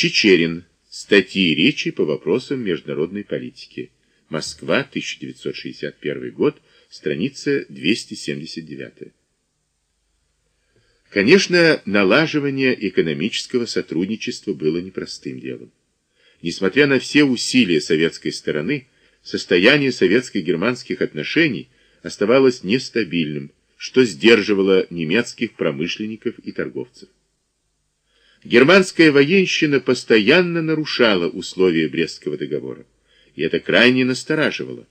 Чечерин. Статьи и речи по вопросам международной политики. Москва, 1961 год, страница 279. Конечно, налаживание экономического сотрудничества было непростым делом. Несмотря на все усилия советской стороны, состояние советско-германских отношений оставалось нестабильным, что сдерживало немецких промышленников и торговцев. Германская военщина постоянно нарушала условия Брестского договора, и это крайне настораживало.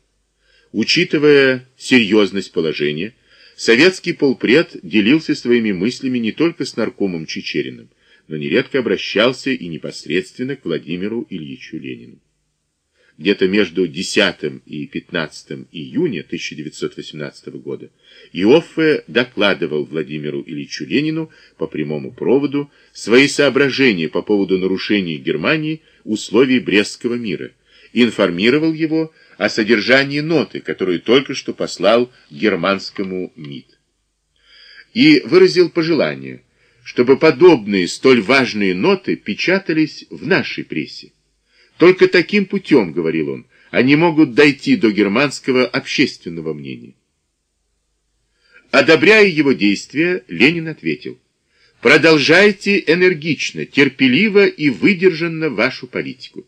Учитывая серьезность положения, советский полпред делился своими мыслями не только с наркомом Чечериным, но нередко обращался и непосредственно к Владимиру Ильичу Ленину. Где-то между 10 и 15 июня 1918 года Иоффе докладывал Владимиру Ильичу Ленину по прямому проводу свои соображения по поводу нарушений Германии условий Брестского мира, информировал его о содержании ноты, которую только что послал германскому МИД. И выразил пожелание – чтобы подобные столь важные ноты печатались в нашей прессе. Только таким путем, говорил он, они могут дойти до германского общественного мнения. Одобряя его действия, Ленин ответил, продолжайте энергично, терпеливо и выдержанно вашу политику.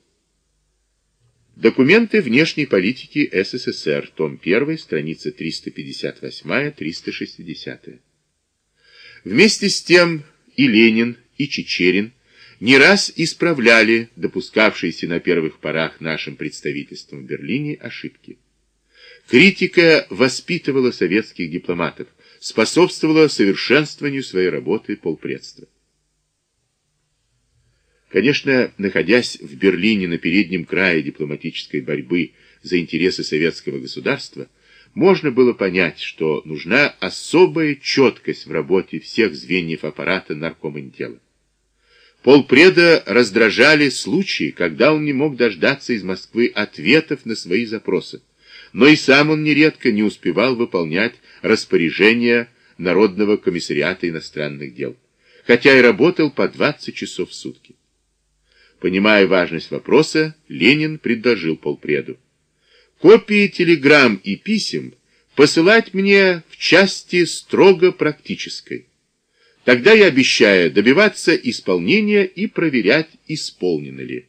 Документы внешней политики СССР, том 1, страница 358-360. Вместе с тем и Ленин, и Чечерин не раз исправляли допускавшиеся на первых порах нашим представительством в Берлине ошибки. Критика воспитывала советских дипломатов, способствовала совершенствованию своей работы полпредства. Конечно, находясь в Берлине на переднем крае дипломатической борьбы за интересы советского государства, можно было понять, что нужна особая четкость в работе всех звеньев аппарата наркоминтела. Полпреда раздражали случаи, когда он не мог дождаться из Москвы ответов на свои запросы, но и сам он нередко не успевал выполнять распоряжения Народного комиссариата иностранных дел, хотя и работал по 20 часов в сутки. Понимая важность вопроса, Ленин предложил полпреду копии телеграмм и писем посылать мне в части строго практической. Тогда я обещаю добиваться исполнения и проверять, исполнено ли.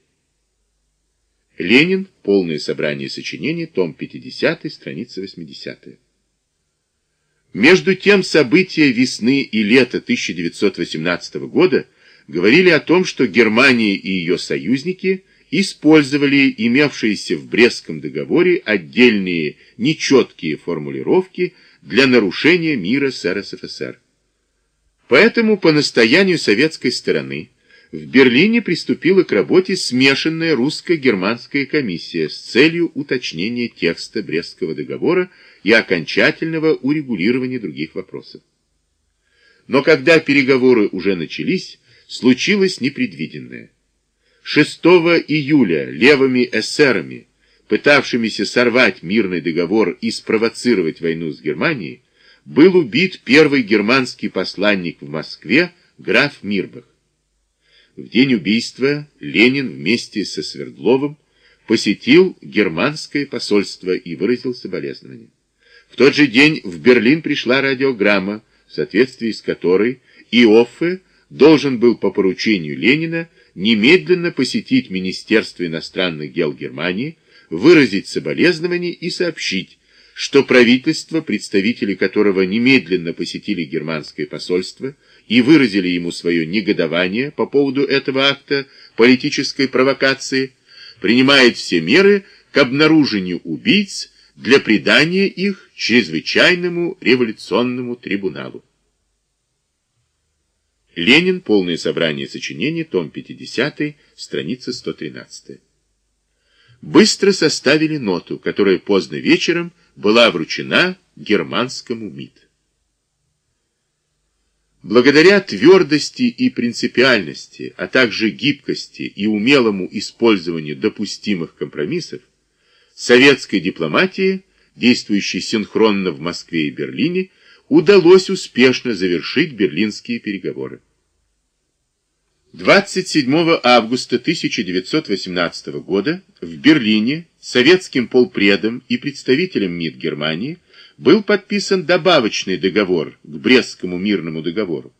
Ленин. Полное собрание сочинений. Том 50, страница 80. Между тем события весны и лета 1918 года говорили о том, что Германия и ее союзники – использовали имевшиеся в Брестском договоре отдельные нечеткие формулировки для нарушения мира с РСФСР. Поэтому по настоянию советской стороны в Берлине приступила к работе смешанная русско-германская комиссия с целью уточнения текста Брестского договора и окончательного урегулирования других вопросов. Но когда переговоры уже начались, случилось непредвиденное. 6 июля левыми эсерами, пытавшимися сорвать мирный договор и спровоцировать войну с Германией, был убит первый германский посланник в Москве граф Мирбах. В день убийства Ленин вместе со Свердловым посетил германское посольство и выразил соболезнования. В тот же день в Берлин пришла радиограмма, в соответствии с которой Иоффе должен был по поручению Ленина немедленно посетить Министерство иностранных дел Германии, выразить соболезнования и сообщить, что правительство, представители которого немедленно посетили германское посольство и выразили ему свое негодование по поводу этого акта политической провокации, принимает все меры к обнаружению убийц для предания их чрезвычайному революционному трибуналу. Ленин. Полное собрание сочинений. Том 50. Страница 113. Быстро составили ноту, которая поздно вечером была вручена германскому МИД. Благодаря твердости и принципиальности, а также гибкости и умелому использованию допустимых компромиссов, советской дипломатии, действующей синхронно в Москве и Берлине, удалось успешно завершить берлинские переговоры. 27 августа 1918 года в Берлине советским полпредом и представителем МИД Германии был подписан добавочный договор к Брестскому мирному договору,